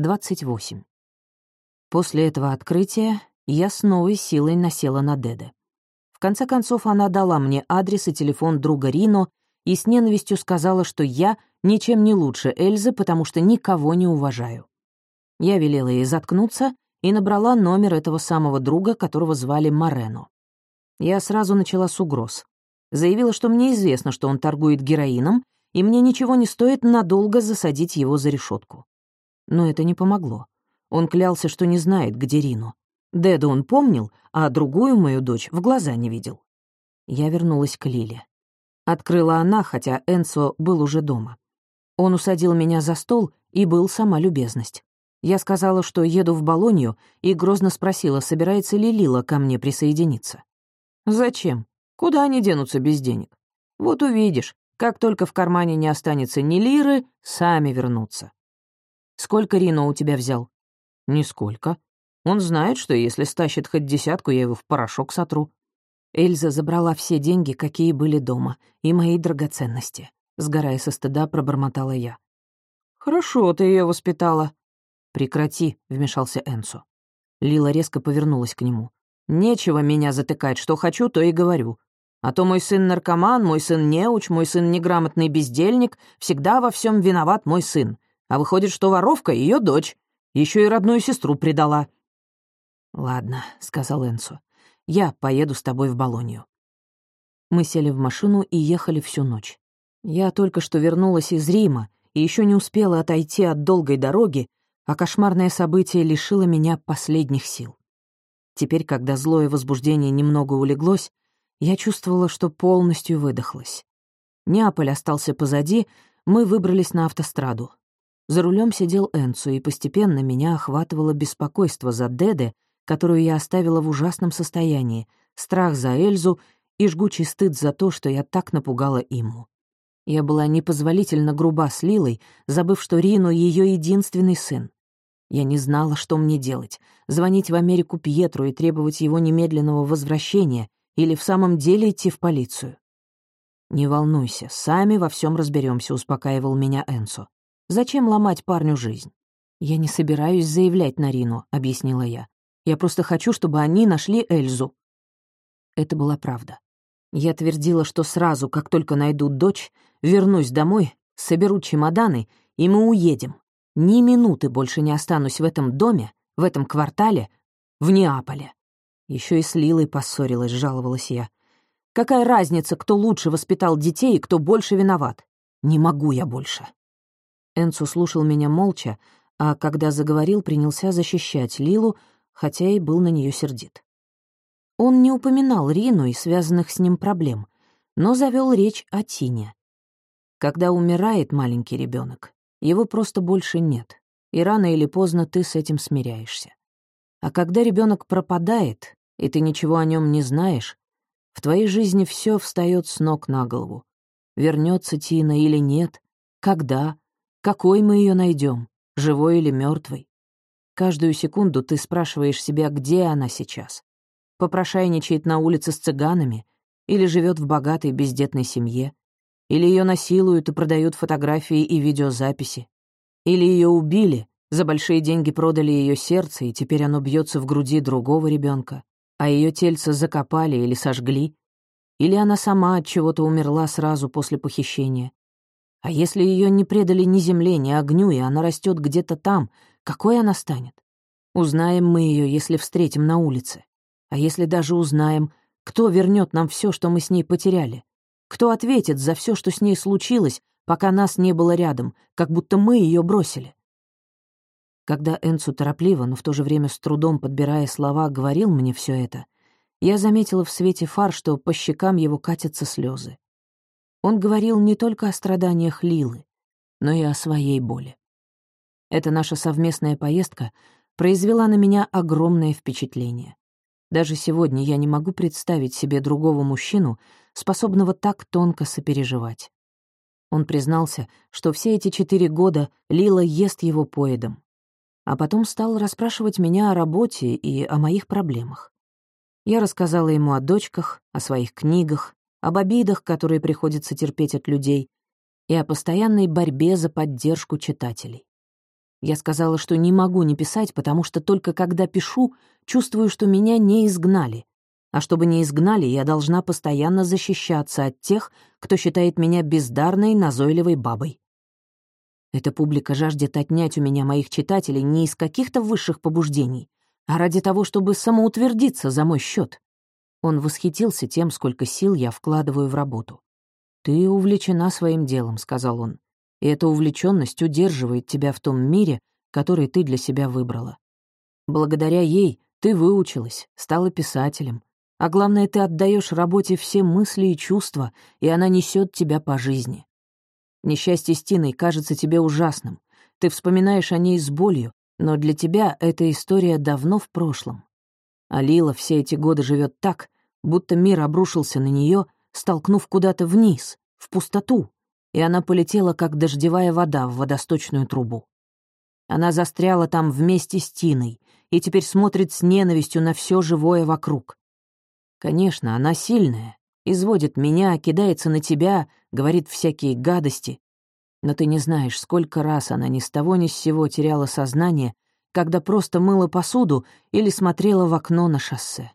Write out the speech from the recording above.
28. После этого открытия я с новой силой насела на Деде. В конце концов, она дала мне адрес и телефон друга Рино и с ненавистью сказала, что я ничем не лучше Эльзы, потому что никого не уважаю. Я велела ей заткнуться и набрала номер этого самого друга, которого звали Морено. Я сразу начала с угроз. Заявила, что мне известно, что он торгует героином, и мне ничего не стоит надолго засадить его за решетку. Но это не помогло. Он клялся, что не знает, где Рину. Деду он помнил, а другую мою дочь в глаза не видел. Я вернулась к Лиле. Открыла она, хотя Энсо был уже дома. Он усадил меня за стол и был сама любезность. Я сказала, что еду в Болонью, и грозно спросила, собирается ли Лила ко мне присоединиться. «Зачем? Куда они денутся без денег? Вот увидишь, как только в кармане не останется ни лиры, сами вернутся». «Сколько Рино у тебя взял?» «Нисколько. Он знает, что если стащит хоть десятку, я его в порошок сотру». Эльза забрала все деньги, какие были дома, и мои драгоценности. Сгорая со стыда, пробормотала я. «Хорошо ты ее воспитала». «Прекрати», — вмешался Энсо. Лила резко повернулась к нему. «Нечего меня затыкать, что хочу, то и говорю. А то мой сын наркоман, мой сын неуч, мой сын неграмотный бездельник, всегда во всем виноват мой сын. А выходит, что воровка — ее дочь. Еще и родную сестру предала». «Ладно», — сказал Энсо. «Я поеду с тобой в Болонью». Мы сели в машину и ехали всю ночь. Я только что вернулась из Рима и еще не успела отойти от долгой дороги, а кошмарное событие лишило меня последних сил. Теперь, когда злое возбуждение немного улеглось, я чувствовала, что полностью выдохлась. Неаполь остался позади, мы выбрались на автостраду. За рулем сидел Энцу, и постепенно меня охватывало беспокойство за Деде, которую я оставила в ужасном состоянии, страх за Эльзу и жгучий стыд за то, что я так напугала ему. Я была непозволительно груба с Лилой, забыв, что Рину — ее единственный сын. Я не знала, что мне делать — звонить в Америку Пьетру и требовать его немедленного возвращения или в самом деле идти в полицию. «Не волнуйся, сами во всем разберемся, успокаивал меня Энсо. Зачем ломать парню жизнь? Я не собираюсь заявлять на Рину, объяснила я. Я просто хочу, чтобы они нашли Эльзу. Это была правда. Я твердила, что сразу, как только найду дочь, вернусь домой, соберу чемоданы, и мы уедем. Ни минуты больше не останусь в этом доме, в этом квартале, в Неаполе. Еще и с Лилой поссорилась, жаловалась я. Какая разница, кто лучше воспитал детей и кто больше виноват? Не могу я больше. Энцу слушал меня молча, а когда заговорил, принялся защищать Лилу, хотя и был на нее сердит. Он не упоминал Рину и связанных с ним проблем, но завел речь о Тине. Когда умирает маленький ребенок, его просто больше нет, и рано или поздно ты с этим смиряешься. А когда ребенок пропадает, и ты ничего о нем не знаешь, в твоей жизни все встает с ног на голову. Вернется Тина или нет, когда, какой мы ее найдем, живой или мертвой? Каждую секунду ты спрашиваешь себя, где она сейчас. Попрошайничает на улице с цыганами или живет в богатой бездетной семье, или ее насилуют и продают фотографии и видеозаписи, или ее убили, за большие деньги продали ее сердце, и теперь оно бьется в груди другого ребенка, а ее тельце закопали или сожгли, или она сама от чего-то умерла сразу после похищения, а если ее не предали ни земле, ни огню, и она растет где-то там, какой она станет? Узнаем мы ее, если встретим на улице. А если даже узнаем, кто вернет нам все, что мы с ней потеряли? Кто ответит за все, что с ней случилось, пока нас не было рядом, как будто мы ее бросили? Когда Энцу торопливо, но в то же время с трудом подбирая слова, говорил мне все это, я заметила в свете фар, что по щекам его катятся слезы. Он говорил не только о страданиях Лилы, но и о своей боли. Эта наша совместная поездка произвела на меня огромное впечатление. Даже сегодня я не могу представить себе другого мужчину, способного так тонко сопереживать. Он признался, что все эти четыре года Лила ест его поедом, а потом стал расспрашивать меня о работе и о моих проблемах. Я рассказала ему о дочках, о своих книгах, об обидах, которые приходится терпеть от людей, и о постоянной борьбе за поддержку читателей. Я сказала, что не могу не писать, потому что только когда пишу, чувствую, что меня не изгнали. А чтобы не изгнали, я должна постоянно защищаться от тех, кто считает меня бездарной, назойливой бабой. Эта публика жаждет отнять у меня моих читателей не из каких-то высших побуждений, а ради того, чтобы самоутвердиться за мой счет. Он восхитился тем, сколько сил я вкладываю в работу. «Ты увлечена своим делом», — сказал он, «и эта увлеченность удерживает тебя в том мире, который ты для себя выбрала. Благодаря ей ты выучилась, стала писателем, а главное, ты отдаешь работе все мысли и чувства, и она несет тебя по жизни. Несчастье с Тиной кажется тебе ужасным. Ты вспоминаешь о ней с болью, но для тебя эта история давно в прошлом. А Лила все эти годы живет так, будто мир обрушился на нее, столкнув куда-то вниз, в пустоту, и она полетела, как дождевая вода в водосточную трубу. Она застряла там вместе с Тиной и теперь смотрит с ненавистью на все живое вокруг. Конечно, она сильная, изводит меня, кидается на тебя, говорит всякие гадости. Но ты не знаешь, сколько раз она ни с того ни с сего теряла сознание, когда просто мыла посуду или смотрела в окно на шоссе.